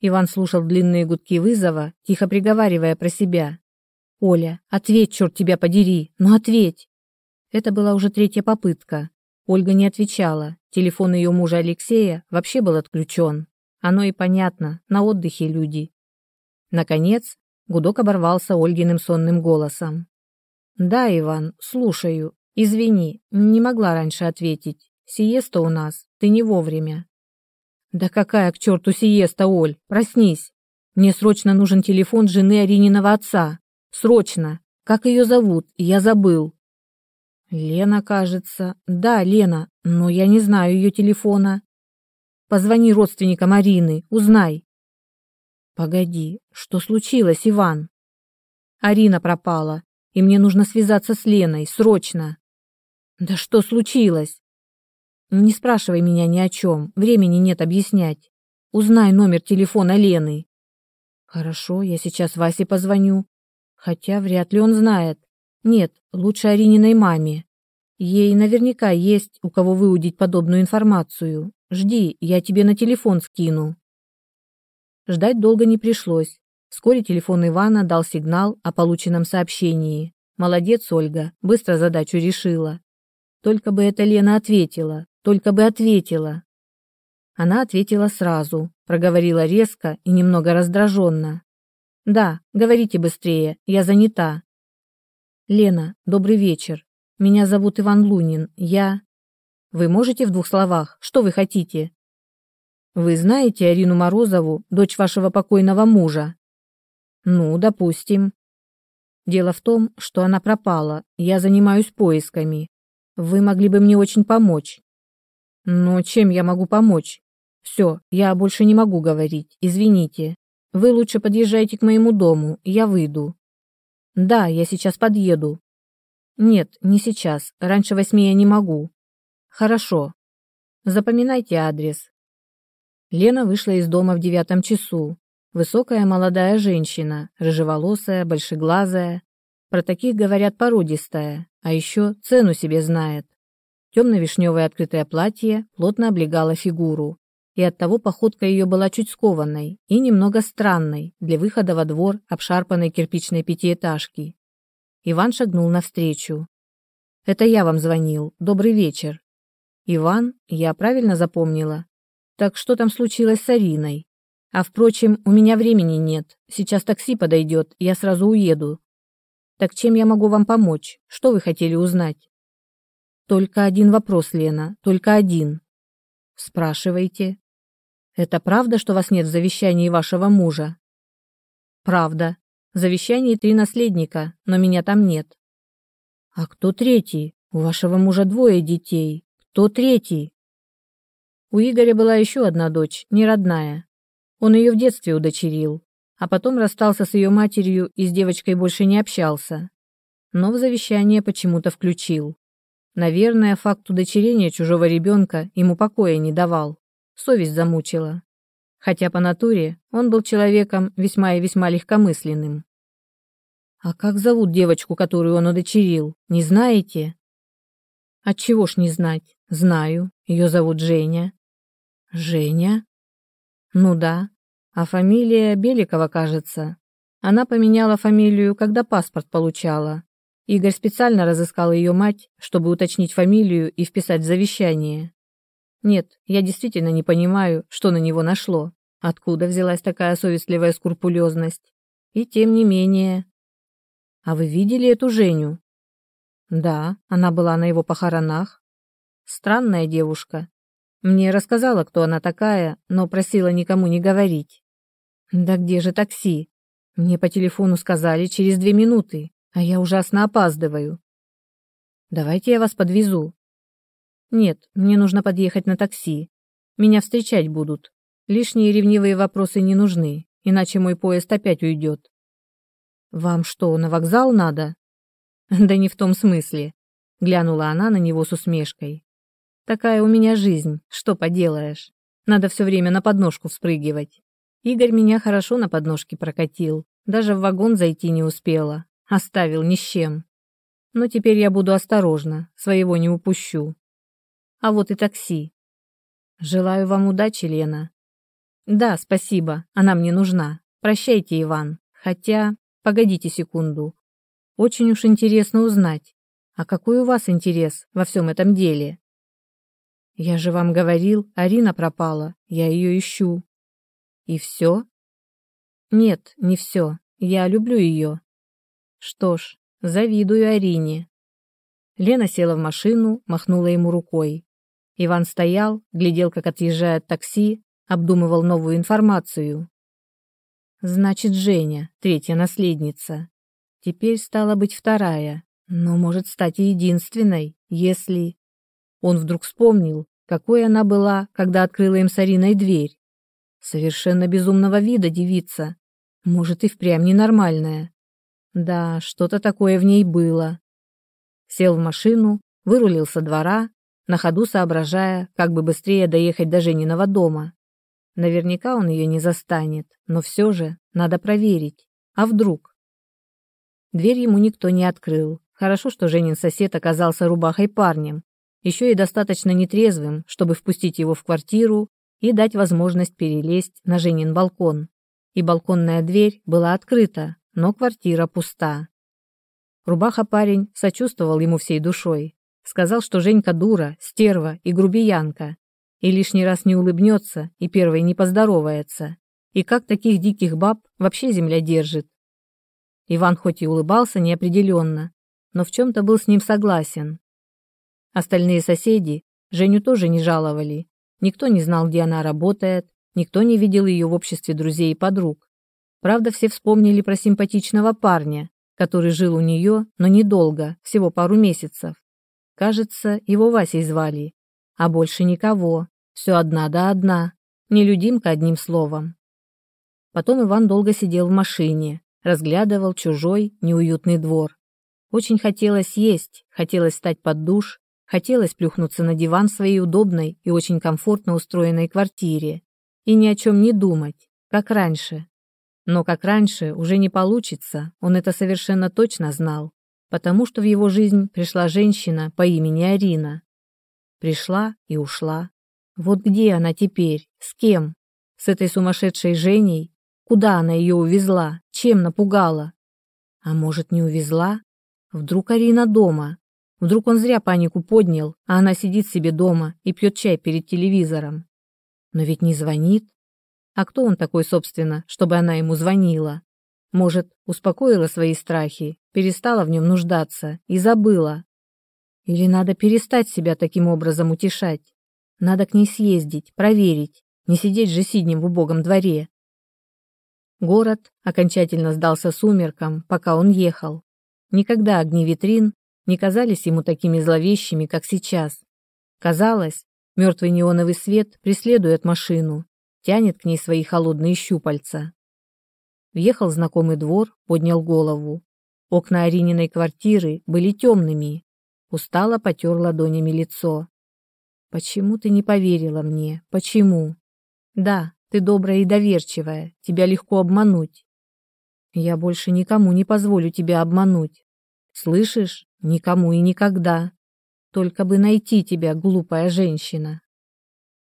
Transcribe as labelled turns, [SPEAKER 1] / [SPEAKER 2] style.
[SPEAKER 1] Иван слушал длинные гудки вызова, тихо приговаривая про себя. «Оля, ответь, черт тебя подери, ну ответь!» Это была уже третья попытка. Ольга не отвечала, телефон ее мужа Алексея вообще был отключен. Оно и понятно, на отдыхе люди. Наконец, гудок оборвался Ольгиным сонным голосом. «Да, Иван, слушаю. Извини, не могла раньше ответить. Сиеста у нас, ты не вовремя». «Да какая к черту сиеста, Оль? Проснись. Мне срочно нужен телефон жены Арининого отца. Срочно. Как ее зовут? Я забыл». «Лена, кажется. Да, Лена, но я не знаю ее телефона. Позвони родственникам Арины, узнай». «Погоди, что случилось, Иван?» «Арина пропала, и мне нужно связаться с Леной, срочно». «Да что случилось?» «Не спрашивай меня ни о чем, времени нет объяснять. Узнай номер телефона Лены». «Хорошо, я сейчас Васе позвоню. Хотя вряд ли он знает. Нет, лучше Арининой маме. Ей наверняка есть у кого выудить подобную информацию. Жди, я тебе на телефон скину». Ждать долго не пришлось. Вскоре телефон Ивана дал сигнал о полученном сообщении. Молодец, Ольга, быстро задачу решила. Только бы эта Лена ответила, только бы ответила. Она ответила сразу, проговорила резко и немного раздраженно. «Да, говорите быстрее, я занята». «Лена, добрый вечер. Меня зовут Иван Лунин. Я...» «Вы можете в двух словах? Что вы хотите?» «Вы знаете Арину Морозову, дочь вашего покойного мужа?» «Ну, допустим». «Дело в том, что она пропала. Я занимаюсь поисками. Вы могли бы мне очень помочь». «Но чем я могу помочь?» «Все, я больше не могу говорить. Извините. Вы лучше подъезжайте к моему дому, я выйду». «Да, я сейчас подъеду». «Нет, не сейчас. Раньше восьми я не могу». «Хорошо. Запоминайте адрес». Лена вышла из дома в девятом часу. Высокая молодая женщина, рыжеволосая, большеглазая. Про таких говорят породистая, а еще цену себе знает. Темно-вишневое открытое платье плотно облегало фигуру, и оттого походка ее была чуть скованной и немного странной для выхода во двор обшарпанной кирпичной пятиэтажки. Иван шагнул навстречу. «Это я вам звонил. Добрый вечер». «Иван, я правильно запомнила? Так что там случилось с Ариной? А впрочем, у меня времени нет. Сейчас такси подойдет, я сразу уеду. Так чем я могу вам помочь? Что вы хотели узнать?» Только один вопрос, Лена, только один. Спрашивайте. Это правда, что вас нет в завещании вашего мужа? Правда. В завещании три наследника, но меня там нет. А кто третий? У вашего мужа двое детей. Кто третий? У Игоря была еще одна дочь, не родная. Он ее в детстве удочерил, а потом расстался с ее матерью и с девочкой больше не общался. Но в завещание почему-то включил. Наверное, факт удочерения чужого ребенка ему покоя не давал. Совесть замучила. Хотя по натуре он был человеком весьма и весьма легкомысленным. «А как зовут девочку, которую он удочерил, не знаете?» «Отчего ж не знать? Знаю. Ее зовут Женя». «Женя?» «Ну да. А фамилия Беликова, кажется. Она поменяла фамилию, когда паспорт получала. Игорь специально разыскал ее мать, чтобы уточнить фамилию и вписать в завещание. Нет, я действительно не понимаю, что на него нашло, откуда взялась такая совестливая скрупулезность. И тем не менее... А вы видели эту Женю? Да, она была на его похоронах. Странная девушка. Мне рассказала, кто она такая, но просила никому не говорить. Да где же такси? Мне по телефону сказали через две минуты а я ужасно опаздываю. Давайте я вас подвезу. Нет, мне нужно подъехать на такси. Меня встречать будут. Лишние ревнивые вопросы не нужны, иначе мой поезд опять уйдет. Вам что, на вокзал надо? Да не в том смысле. Глянула она на него с усмешкой. Такая у меня жизнь, что поделаешь. Надо все время на подножку вспрыгивать. Игорь меня хорошо на подножке прокатил, даже в вагон зайти не успела, Оставил ни с чем. Но теперь я буду осторожна, своего не упущу. А вот и такси. Желаю вам удачи, Лена. Да, спасибо, она мне нужна. Прощайте, Иван. Хотя, погодите секунду. Очень уж интересно узнать, а какой у вас интерес во всем этом деле? Я же вам говорил, Арина пропала, я ее ищу. И все? Нет, не все. Я люблю ее. Что ж, завидую Арине. Лена села в машину, махнула ему рукой. Иван стоял, глядел, как отъезжает такси, обдумывал новую информацию. Значит, Женя, третья наследница. Теперь стала быть вторая, но может стать и единственной, если... Он вдруг вспомнил, какой она была, когда открыла им с Ариной дверь. Совершенно безумного вида девица. Может, и впрямь ненормальная. Да, что-то такое в ней было. Сел в машину, вырулил со двора, на ходу соображая, как бы быстрее доехать до Жениного дома. Наверняка он ее не застанет, но все же надо проверить. А вдруг? Дверь ему никто не открыл. Хорошо, что Женин сосед оказался рубахой парнем, еще и достаточно нетрезвым, чтобы впустить его в квартиру и дать возможность перелезть на Женин балкон. И балконная дверь была открыта, но квартира пуста. Рубаха парень сочувствовал ему всей душой. Сказал, что Женька дура, стерва и грубиянка, и лишний раз не улыбнется и первой не поздоровается. И как таких диких баб вообще земля держит? Иван хоть и улыбался неопределенно, но в чем-то был с ним согласен. Остальные соседи Женю тоже не жаловали. Никто не знал, где она работает, никто не видел ее в обществе друзей и подруг. Правда, все вспомнили про симпатичного парня, который жил у нее, но недолго, всего пару месяцев. Кажется, его Васей звали. А больше никого. Все одна да одна. Нелюдимка одним словом. Потом Иван долго сидел в машине, разглядывал чужой, неуютный двор. Очень хотелось есть, хотелось встать под душ, хотелось плюхнуться на диван в своей удобной и очень комфортно устроенной квартире и ни о чем не думать, как раньше. Но как раньше уже не получится, он это совершенно точно знал, потому что в его жизнь пришла женщина по имени Арина. Пришла и ушла. Вот где она теперь? С кем? С этой сумасшедшей Женей? Куда она ее увезла? Чем напугала? А может, не увезла? Вдруг Арина дома? Вдруг он зря панику поднял, а она сидит себе дома и пьет чай перед телевизором? Но ведь не звонит. А кто он такой, собственно, чтобы она ему звонила? Может, успокоила свои страхи, перестала в нем нуждаться и забыла. Или надо перестать себя таким образом утешать? Надо к ней съездить, проверить, не сидеть же сиднем в убогом дворе. Город окончательно сдался сумеркам, пока он ехал. Никогда огни витрин не казались ему такими зловещими, как сейчас. Казалось, мертвый неоновый свет преследует машину, тянет к ней свои холодные щупальца. Въехал знакомый двор, поднял голову. Окна Арининой квартиры были темными. Устало потер ладонями лицо. «Почему ты не поверила мне? Почему?» «Да, ты добрая и доверчивая, тебя легко обмануть». «Я больше никому не позволю тебя обмануть. Слышишь? Никому и никогда. Только бы найти тебя, глупая женщина».